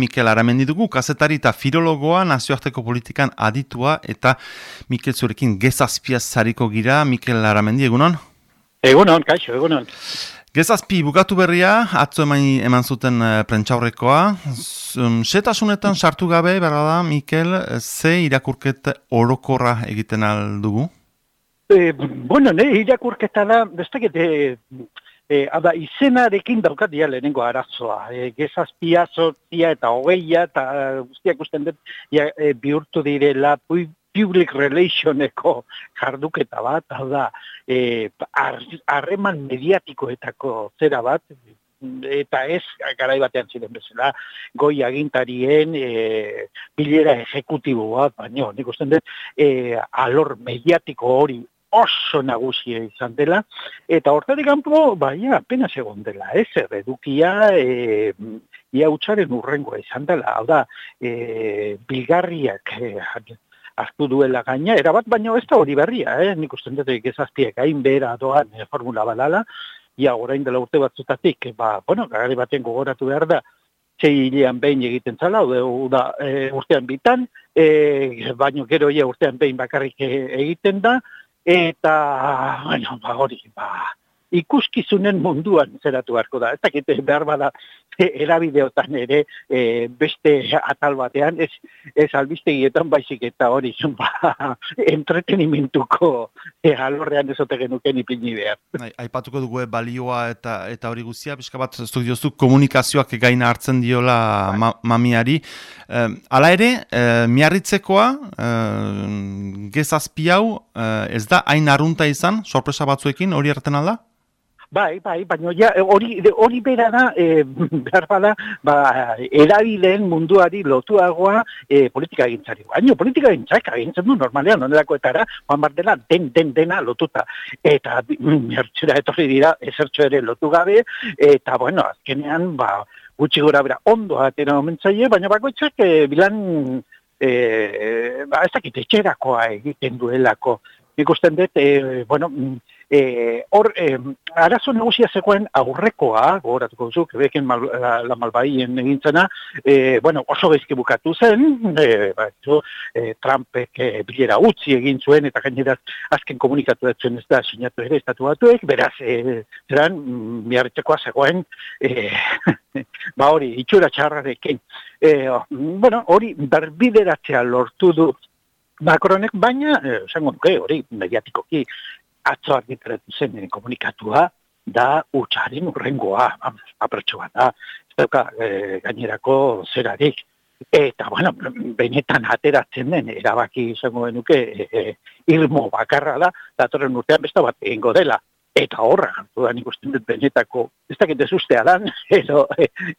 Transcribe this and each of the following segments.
Mikel Aramendi dugu, kazetari eta filologoa, nazioarteko politikan aditua, eta Mikel zurekin gezazpiaz zariko gira, Mikel Aramendi, egunon? Egunon, kaixo, egunon. Gezazpi, bukatu berria, atzo eman, eman zuten uh, prentxaurrekoa. Setasunetan sartu gabe, berra da, Mikel, ze irakurket orokorra egiten aldugu? E, bueno, ne, irakurketa da, bestak E, ada, izenarekin daukat dia lehenengo arazoa. E, gezazpia, sortzia eta hogeia, eta guztiak usten dut, ja, e, bihurtu direla public relationeko jarduketa bat, hau da, e, harreman e, mediatikoetako zera bat, eta ez garai batean ziren bezala, goi agintarien e, bilera ejecutibo bat, baina nik usten dut, e, alor mediatiko hori oso nagusia izan dela, eta hortarik kanpo, baina, apenas egon dela, ez, erredukia, e, ia utxaren urrengoa izan dela, hau da, e, bilgarriak e, hartu duela gaina, erabat baina ez da hori berria, eh? nik usten dut egizaztiek hain behera doan e, formula balala, ia orain dela urte batzutatik, ba, bueno, gari baten gogoratu behar da, txei hilean behin egiten zala, da, e, urtean bitan, e, baino gero ia urtean behin bakarrik egiten da, Eta, bueno, ba, hori, ba, ikuskizunen munduan zeratu beharko da. Ez dakit behar bada erabideotan ere e, beste atal batean, ez, ez albistegietan baizik eta hori zun ba, entretenimentuko e, alorrean ezote genuken ipini behar. Aipatuko dugu balioa eta eta hori guztia, pixka bat studiozu komunikazioak gaina hartzen diola bai. mamiari. E, ala ere, e, miarritzekoa, e, gezazpi hau, ez da hain arrunta izan, sorpresa batzuekin, hori hartzen alda? Bai, bai, baina ja, hori, hori bera da, e, behar bada, ba, erabileen munduari lotuagoa e, politika egintzari. Baina politika egintzak egintzen du normalean, onelako etara, joan bar dela, den, den, dena lotuta. Eta, mertxera etorri dira, ezertxo ere lotu gabe, eta, bueno, azkenean, ba, gutxi gura bera, ondo atera omentzaile, baina bakoitzak, e, bilan, e, ba, ez dakit, etxerakoa egiten duelako. Ikusten dut, e, bueno, E, hor, e, arazo negosia zegoen aurrekoa, gogoratuko duzu, kebeken mal, la, la malbaien egintzena, e, bueno, oso bezki bukatu zen, e, ba, e, Trumpek e, bilera utzi egin zuen, eta gainera azken komunikatu zuen ez da, sinatu ere estatu batuek, beraz, e, zeran, miarritzekoa zegoen, e, ba hori, itxura txarrarekin. E, bueno, hori, berbideratzea lortu du Macronek, baina, esango nuke, hori, mediatikoki, atzo argitaratu zen e, komunikatua da utxaren urrengoa, aprotxo bat da, ez dauka e, gainerako zerarik. Eta, bueno, benetan ateratzen den, erabaki izango denuke, e, e, irmo bakarra da, datorren urtean besta bat egingo dela eta horra da nik uste dut benetako, ez dakit ez ustea dan, edo,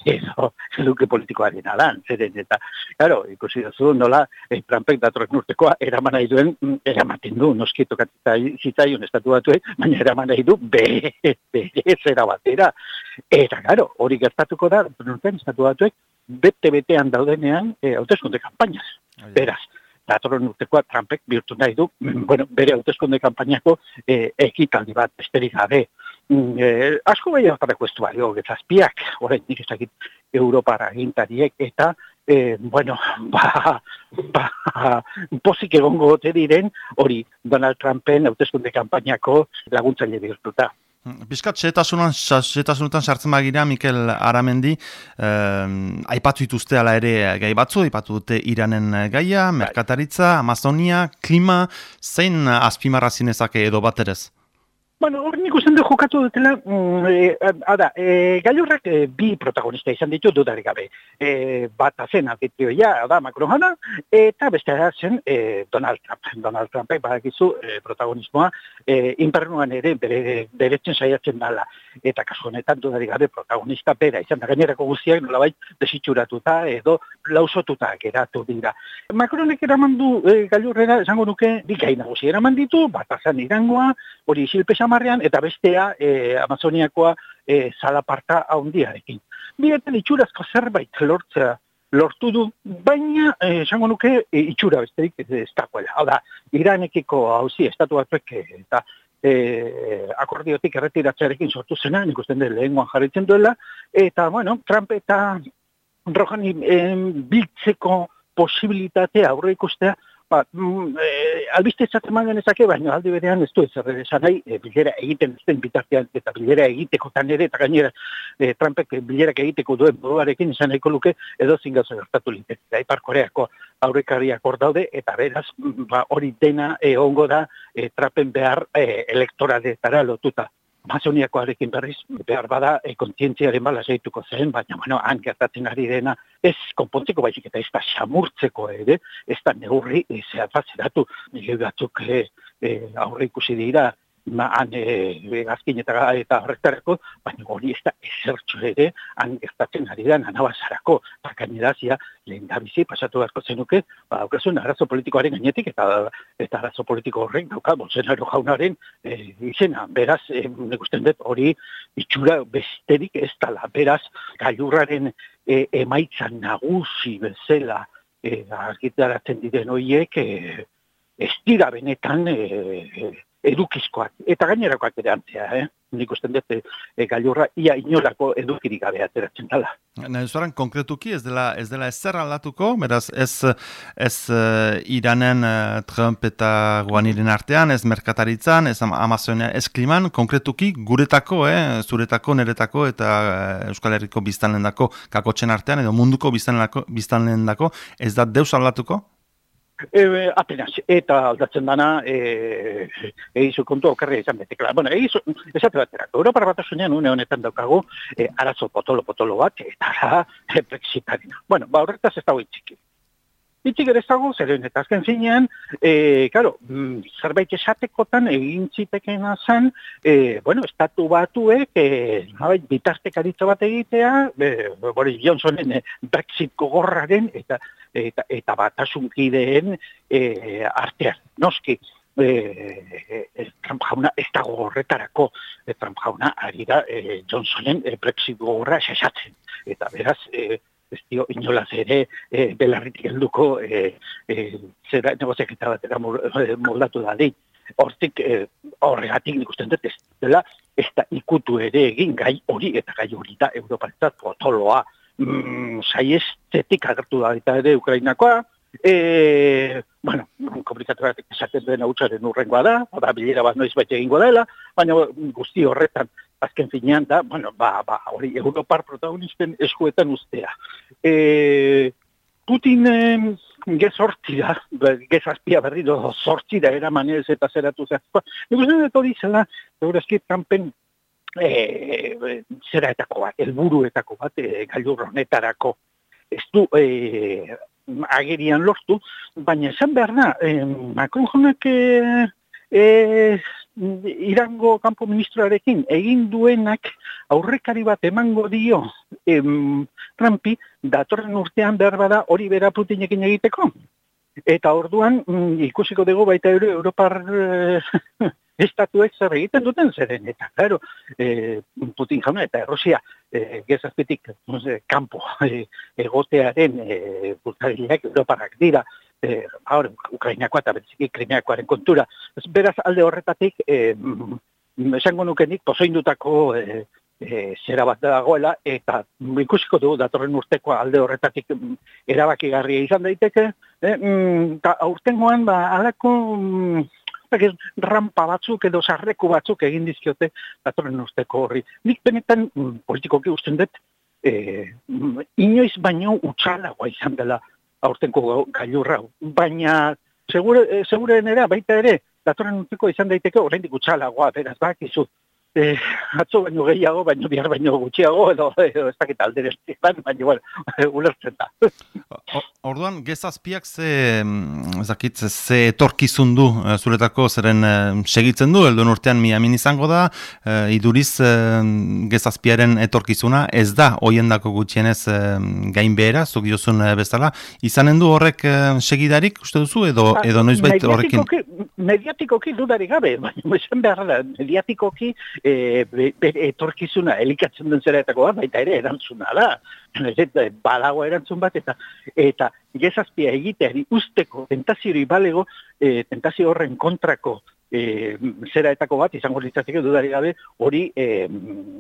edo, eduke politikoaren adan, zeren, eta, claro, ikusi duzu, nola, eh, Trumpek datorek nurtekoa, eraman nahi duen, mm, eramaten du, noskito zitzaion estatu batu, baina eraman nahi du, be, be, zera batera. Eta, claro, hori gertatuko da, nurten estatu batuek, bete-betean daudenean, e, hautezkunde kampainaz, beraz datorren urtekoa Trumpek bihurtu nahi du, bueno, bere hautezkonde kanpainako e, ekitaldi bat, besterik gabe. E, asko bai hartarako ez du balio, gezazpiak, horrein nik ezakit Europara gintariek, eta, e, bueno, ba, ba, pozik egongo gote diren, hori Donald Trumpen hautezkonde kanpainako laguntzaile bihurtuta. Piskat, setasunetan sartzen bagira, Mikel Aramendi, eh, aipatu dituzte ala ere gai batzu, aipatu dute Iranen gaia, bai. merkataritza, Amazonia, klima, zein azpimarra zinezake edo baterez? Bueno, hor nik usten du jokatu dutela, mm, e, ada, e, gailurrak e, bi protagonista izan ditu dudarik gabe. E, bat azen ja, da, Macron eta beste zen e, Donald Trump. Donald Trump, badakizu, e, protagonismoa, e, inpernuan ere bere, beretzen saiatzen dala. Eta kasu honetan dudarik gabe protagonista bera izan da gainerako guztiak nolabait desitxuratuta edo lausotuta geratu dira. Macronek eraman du e, gailurrera, esango nuke, bi gaina guzi eraman ditu, bat azen irangoa, hori silpesan samarrean, eta bestea e, Amazoniakoa e, zalaparta haundiarekin. Biretan itxurazko zerbait lortzea lortu du, baina e, esango nuke e, itxura besterik ez dagoela. Hau da, iranekiko hauzi estatu batuek eta e, akordiotik erretiratzearekin sortu zena, nik usten dut lehenguan jarritzen duela, eta, bueno, Trump eta Rohani biltzeko posibilitatea aurre ikustea, ba, mm, e, albiste esaten man genezake, baina aldi berean ez du ez erre esan nahi, e, bilera egiten ez den bitartean, eta bilera egiteko ere, eta gainera e, Trumpek bilerak egiteko duen moduarekin izan nahiko luke, edo zingauzen gertatu. Da, ipar koreako aurrekariak hor daude, eta beraz, ba, hori dena e, ongo da e, Trumpen behar e, elektoradetara lotuta. Amazoniakoarekin berriz, behar bada, e, kontzientziaren bala zeituko zen, baina, bueno, han gertatzen ari dena, ez konpontzeko baizik eta ez da xamurtzeko ere, ez da neurri, e, zeratu, nire batzuk e, e, aurre ikusi dira, ma, han e, gazkin eta, eta horretarako, baina hori ez da ezertxo ere, han gertatzen ari da nanabazarako, bakainerazia, lehen da bizi, pasatu beharko zenuke, ba, aukazun, arazo politikoaren gainetik, eta eta arazo politiko horren, dauka, bolzenaro jaunaren e, izena, beraz, e, negusten dut, hori itxura besterik ez dala, beraz, gailurraren e, emaitza nagusi bezala, e, argitaratzen diren horiek, e, ez dira benetan e, edukizkoak, eta gainerakoak ere antzea, eh? nik usten dut, e, gailurra ia inolako edukirik gabe ateratzen dela. Nahi konkretuki ez dela ez dela ezer aldatuko, beraz ez, ez uh, Iranen uh, Trump eta Guaniren artean, ez merkataritzan, ez Amazonia, ez kliman, konkretuki guretako, eh, zuretako, neretako eta Euskal Herriko biztanlen dako kakotxen artean, edo munduko biztanlen dako, ez da deus aldatuko? E, apenas, eta aldatzen dana, e, egizu kontu okerri izan betekla. Bueno, egizu, esate baterak, Europa bat asunean une honetan daukagu, e, arazo potolo-potolo bat, eta ara, e, brexitarina. Bueno, ba, horretaz ez dago itxiki. Itxik ere zago, zeren eta azken zinean, e, claro, mm, zerbait esatekotan egin zitekena zen, e, bueno, estatu batuek, e, nabait, bitartekaritza bat egitea, e, Boris Johnsonen e, Brexit gogorraren eta, eta, eta batasunkideen e, artean. Noski, e, e, Trump jauna ez dago horretarako, e, Trump jauna ari da e, Johnsonen e, Brexit gogorra esatzen. Eta beraz, e, ez dio inolaz ere e, belarritik helduko e, e, zera negoziak eta batera moldatu da di. Hortik e, horregatik nik usten dut ez dela ez da ikutu ere egin gai hori eta gai hori da Europa ez da potoloa mm, saiestetik agertu da eta ere Ukrainakoa E, bueno, komplikatu bat esaten duen hau urrengoa da, da bilera bat noiz bat egingo dela, baina guzti horretan azken finean da, bueno, ba, ba, hori, Europar protagonisten eskuetan ustea. E, Putin e, gez hortzi da, gez azpia berri do sortzi da, era manez eta zeratu zer. Nik uste dut hori zela, eurazki trampen e, zeraetako bat, elburuetako bat, e, gailur honetarako. Ez du, e, agerian lortu, baina esan behar da, e, Macron jonak e, e, Irango kanpo ministroarekin egin duenak aurrekari bat emango dio em, Trumpi datorren urtean behar bada hori bera Putinekin egiteko. Eta orduan mm, ikusiko dugu baita ere Europar eh, estatuek zer egiten duten zeren. Eta, claro, eh, Putin jauna eta Errosia eh, gezazpitik kanpo eh, egotearen eh, Europarak dira eh, ahora, Ukrainakoa eta betziki Krimeakoaren kontura. Beraz, alde horretatik, mm, esango nukenik, pozoindutako eh, eh, zera bat dagoela, eta ikusiko dugu datorren urteko alde horretatik mm, erabaki garria izan daiteke, eh, mm, ta, aurtengoan, ba, alako... Mm, rampa batzuk edo sarreku batzuk egin dizkiote datorren urteko horri. Nik benetan mm, politikoki usten dut, eh, inoiz baino utxalagoa izan dela aurtenko gailurra. Baina, segure, eh, segure baita ere, datorren urteko izan daiteke, oraindik utxalagoa, beraz, bak, eh, atzo baino gehiago, baino bihar baino gutxiago, edo, edo ez dakit aldere baina, bueno, ulertzen da. Orduan, gezazpiak ze, ezakit, ze etorkizun du eh, zuretako zeren eh, segitzen du, elduen urtean miamin izango da, e, iduriz e, gezazpiaren etorkizuna, ez da, hoiendako gutxienez e, gain zuk jozun bezala, izanen du horrek segidarik, uste duzu, edo, ba, edo noiz baita horrekin? Mediatikoki dudarik gabe, baina esan behar da, mediatikoki e, etorkizuna elikatzen den zeraetako bat, baita ere erantzuna da. Eta balago erantzun bat, eta eta gezazpia egiteari usteko tentaziori balego, e, tentazio horren kontrako e, etako bat, izango litzateke dudari gabe, hori e,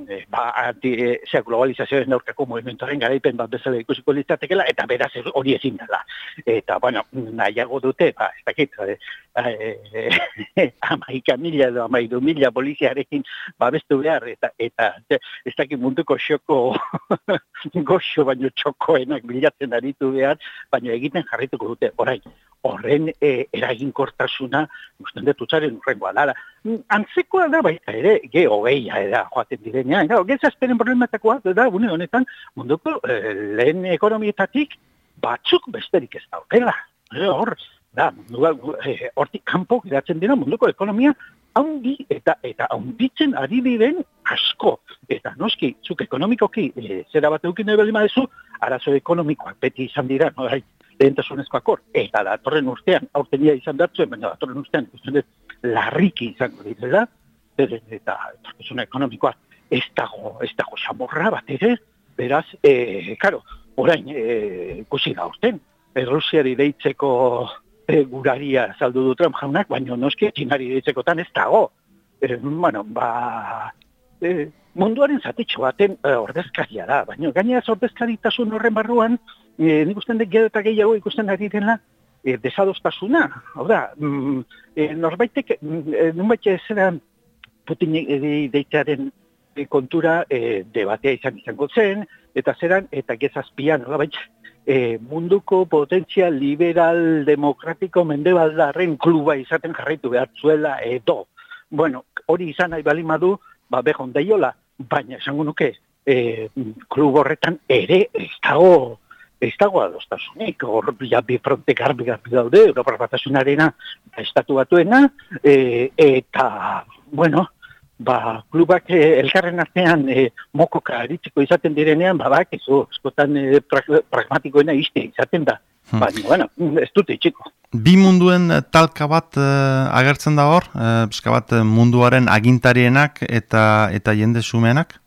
e, ba, anti, e, zera, globalizazioen aurkako movimentoaren garaipen bat bezala ikusiko litzatekela, eta beraz hori ezin dela. Eta, bueno, nahiago dute, ba, ez dakit, e, e, amaika mila edo amairu mila poliziarekin babestu behar, eta, eta ez dakit munduko xoko goxo baino txokoenak bilatzen aritu behar, baina egiten jarrituko dute, orain, horren e, eraginkortasuna, usten dut utzaren urrengoa dara. Antzekoa da baita ere, ge hogeia eda joaten direnean, gau, gez azperen problematakoa da, bune honetan, munduko e, lehen ekonomietatik batzuk besterik ez dautela. E, hor, da, e, hortik kanpo geratzen dira munduko ekonomia haundi eta eta haunditzen ari diren asko. Eta noski, zuk ekonomikoki e, zera bat eukin nahi baldin arazo ekonomikoak beti izan dira, no, lehentasunezko akor, eta datorren urtean, aurtenia izan datzuen, baina datorren urtean, ikusten dut, larriki izango ditzela, eta etorkizuna ekonomikoa ez dago, ez dago xamorra bat ere, beraz, e, karo, orain, e, ikusi da urten, e, Rusiari deitzeko e, guraria saldu du Trump jaunak, baina noski txinari deitzekotan ez dago. E, bueno, ba, e, munduaren zatitxo baten e, ordezkaria da, baina gainera ordezkaritasun horren barruan, e, nik usten dut gero eta gehiago ikusten ari dela e, desadostasuna. Hau da, mm, e, norbaitek, mm, e, nunbait zera Putin e, deitearen kontura e, debatea izan izango zen, eta zeran, eta gezazpian, hau e, munduko potentzia liberal demokratiko mendebaldarren kluba izaten jarraitu behar zuela edo. Bueno, hori izan nahi bali madu, ba, behon daiola, baina esango nuke, e, klub horretan ere ez dago ez dago adostasunik, hor ja bi fronte garbi garbi daude, Europar batasunarena estatu batuena, e, eta, bueno, ba, klubak e, elkarren artean e, mokoka aritziko izaten direnean, ba, bak, ez eskotan e, pragmatikoena izte izaten da. Hmm. Baina, bueno, ez dute itxiko. Bi munduen talka bat agertzen da hor, e, bat munduaren agintarienak eta eta jende sumenak?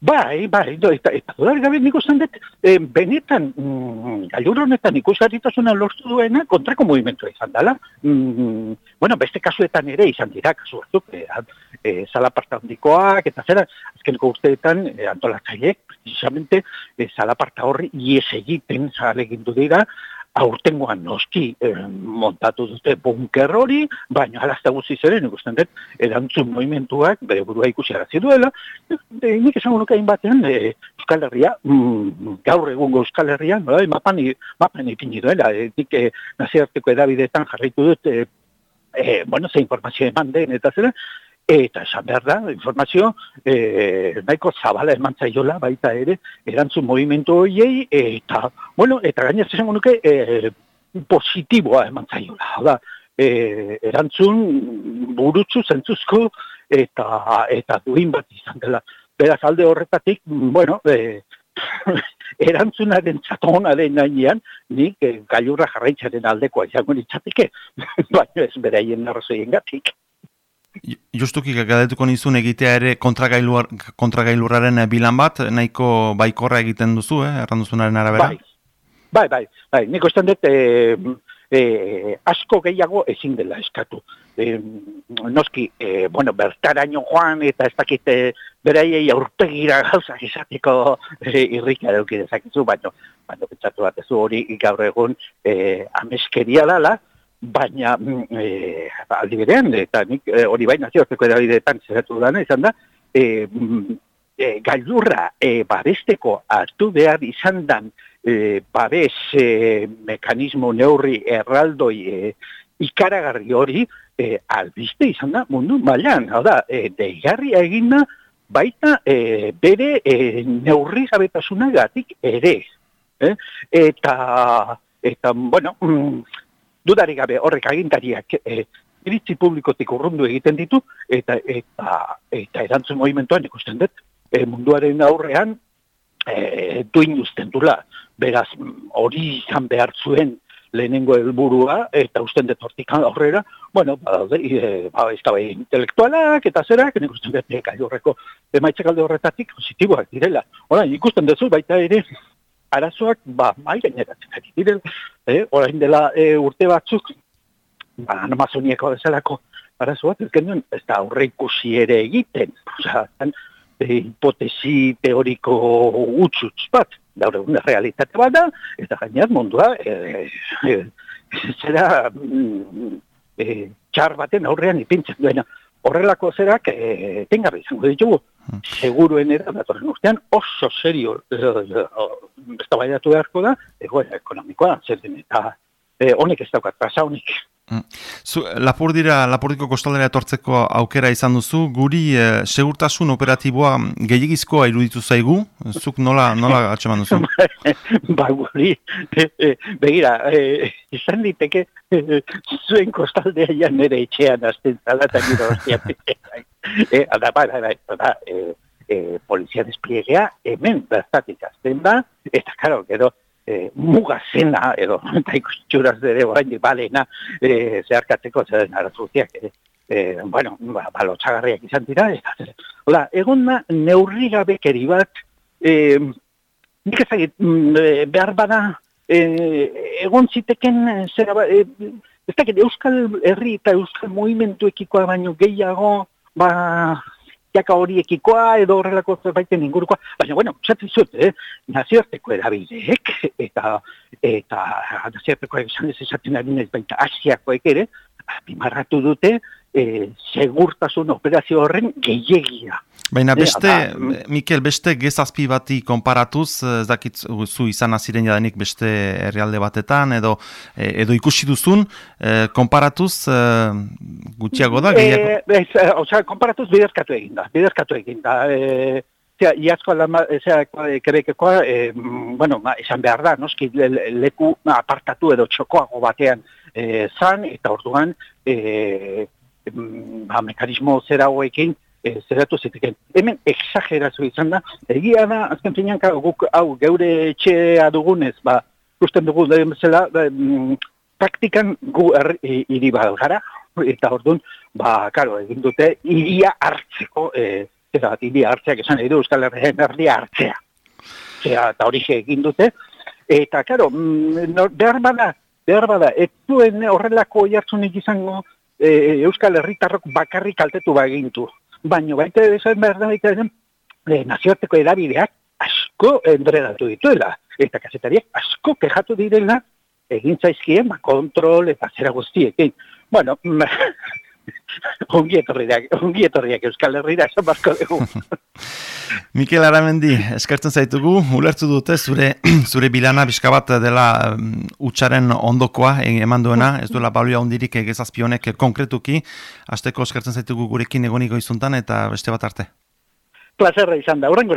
Bai, bai, do, eta, eta dudari gabe nik usan dut, e, benetan, mm, gailur honetan ikusgarritasuna lortu duena kontrako movimentua izan dela. Mm, bueno, beste kasuetan ere izan dira, kasu batzuk, e, e, salaparta handikoak, eta zera, azkeneko urteetan, e, antolatzaileek, precisamente, e, salaparta horri ies egiten, zale dira, aurtengoan noski eh, montatu dute bunker hori, baina alazta guzi zeren, ikusten dut, erantzun movimentuak, bere burua ikusi arazi duela, e, nik esan honuka batean, e, Euskal Herria, mm, gaur egungo Euskal Herria, no, mapan, mapan ipini duela, e, nik e, naziarteko edabidetan jarritu dut, e, e, bueno, ze informazio eman den, eta zera, Eta esan behar da, informazio, e, nahiko zabala eman zaiola, baita ere, erantzun movimentu horiei, eta, bueno, eta gainez esan nuke, e, positiboa eman zaiola. Da, e, erantzun burutsu zentzuzko, eta, eta duin bat izan dela. Beraz alde horretatik, bueno, e, erantzunaren txatonaren gainean, nik e, gailurra jarraitzaren aldekoa izango nitzateke, baina ez beraien narrazoien gatik. Justuki gadetuko nizun egitea ere kontragailurraren bilan bat, nahiko baikorra egiten duzu, eh, erranduzunaren arabera? Bai, bai, bai, bai. niko estan dut, e, e, asko gehiago ezin dela eskatu. E, noski, e, bueno, bertaraino joan eta ez dakit beraiei aurpegira gauza izateko e, irrika eduki dezakizu, baina, baina pentsatu bat ez hori gaur egun e, ameskeria dala, baina e, aldi berean, eta nik e, hori bai nazioarteko edabideetan zeratu dana izan da, e, e, gailurra e, babesteko hartu behar izan dan e, babes e, mekanismo neurri erraldoi e, ikaragarri hori e, albiste izan da mundu mailan hau da, e, deigarri egin baita e, bere e, neurri gabetasunagatik ere. Eh? Eta, eta, bueno, mm, dudari gabe horrek agintariak e, iritzi publikotik urrundu egiten ditu, eta eta, eta erantzun movimentuan ikusten dut, e, munduaren aurrean e, duin usten dula. Beraz, hori izan behar zuen lehenengo helburua eta usten dut hortik aurrera, bueno, ba, e, ba, ez da bai intelektualak eta zerak, nik usten dut eka horreko emaitzak horretatik positiboak direla. Hora, ikusten dut baita ere, arazoak ba mai gaineratzen ari diren eh orain dela e, urte batzuk ba Amazoniako bezalako arazo bat, ez genuen, ez da aurre ikusi ere egiten, oza, e, hipotesi teoriko utxutz bat, daure egun realitate bat da, eta gaineat mundua, e, e, zera e, txar baten aurrean ipintzen duena. Horrelako zerak e, tengarri izango ditugu. Hmm. Seguruen era, datorren urtean, oso serio ez da beharko da, egoera ekonomikoa, zer den eta e, honek ez daukat, pasa honek. Mm. Zu, lapur dira, lapurdiko kostaldera etortzeko aukera izan duzu, guri e, segurtasun operatiboa gehiagizkoa iruditu zaigu, zuk nola, nola atxeman duzu? ba, guri, e, e, begira, e, izan diteke zuen kostaldea ja nire etxean azten zala, eta gero e, alda, ba, ba, ba, e, e, polizia despliegea, hemen, bertatik azten da, eta, karo, gero, e, muga zena, edo, eta ikustxuraz ere, bain, balena, e, zeharkatzeko, zer arazutiak, e, e, bueno, ba, balotxagarriak izan dira, eta, hola, egon da, neurri gabekeri bat, e, nik ezagit, mm, behar bada, e, egon ziteken, zera, e, ez dakit, Euskal Herri eta Euskal Movimentu ekikoa baino gehiago, ba, jaka horiekikoa edo horrelako zerbaiten ingurukoa, baina, bueno, zaten zut, eh, nazioarteko erabideek, eta, eta nazioarteko esan ez esaten ari nahi baita asiakoek ere, bimarratu dute, e, segurtasun operazio horren gehiagia. Baina beste, Mikel, beste gezazpi bati konparatuz, ez dakit zu izan aziren jadanik beste herrialde batetan, edo edo ikusi duzun, e, konparatuz e, gutxiago da? E, e, oza, konparatuz biderzkatu egin da, biderzkatu egin da. E, Zia, iazko alama, zera, kebekekoa, e, bueno, ma, esan behar da, noski, leku apartatu edo txokoago batean e, zan, eta orduan, e, ba, mekanismo zera hoekin e, zeratu ziteken. Hemen exagerazio izan da, egia da, azken finean, guk, hau, geure etxea dugunez, ba, usten dugu da zela, ba, mm, praktikan gu er, iri gara, eta orduan, ba, karo, egin dute, iria hartzeko, e, eta iria hartzeak esan edo, Euskal Herrian erdia hartzea. Zera, eta hori egin dute, eta, karo, mm, behar bada, behar bada, ez duen horrelako jartzunik izango, e, Euskal Herritarrok bakarrik kaltetu bagintu. Baina baita esan behar da baita zen, e, nazioarteko edabideak asko endredatu dituela. Eta kasetariak asko kejatu direla egin zaizkien, ba, kontrol eta zera guztiekin. Bueno, ongi etorriak, Euskal Herriera, esan basko dugu. Mikel Aramendi, eskertzen zaitugu, ulertu dute zure zure bilana bizka bat dela um, utxaren ondokoa eman duena, ez duela balioa hondirik egezazpionek konkretuki, azteko eskertzen zaitugu gurekin egoniko izuntan eta beste bat arte. Plazerra izan da, horren